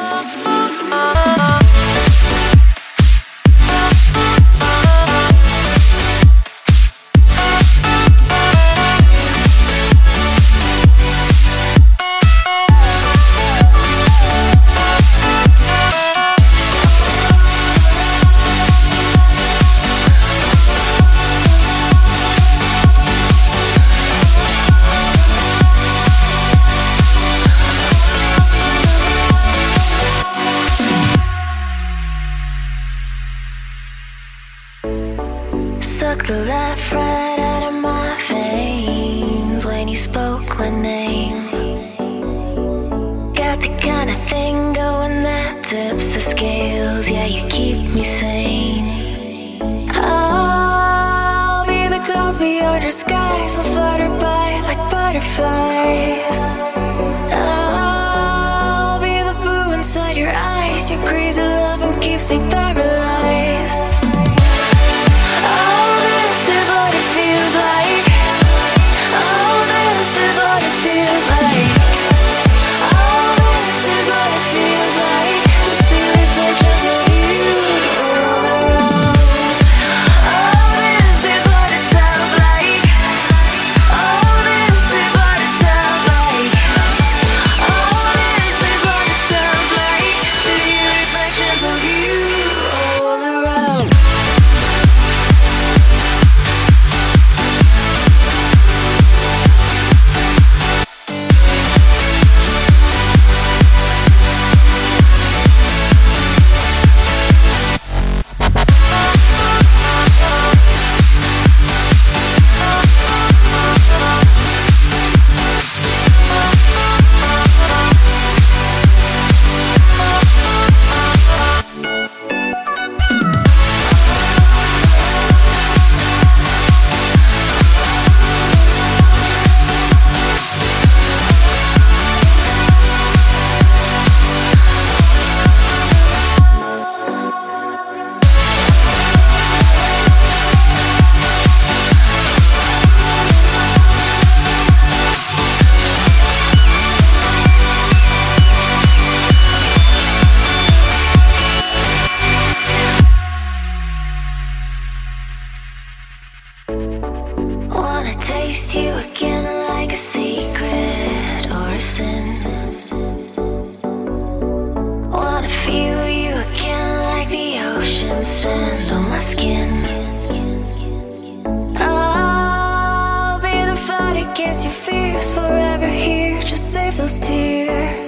oh. Suck the life right out of my veins when you spoke my name. Got the kind of thing going that tips the scales. Yeah, you keep me sane. I'll be the clouds beyond your skies. I'll flutter by like butterflies. I'll be the blue inside your eyes. Your crazy loving keeps me paralyzed. Feels like. See reflections I'll be the fight against your fears forever here. Just save those tears.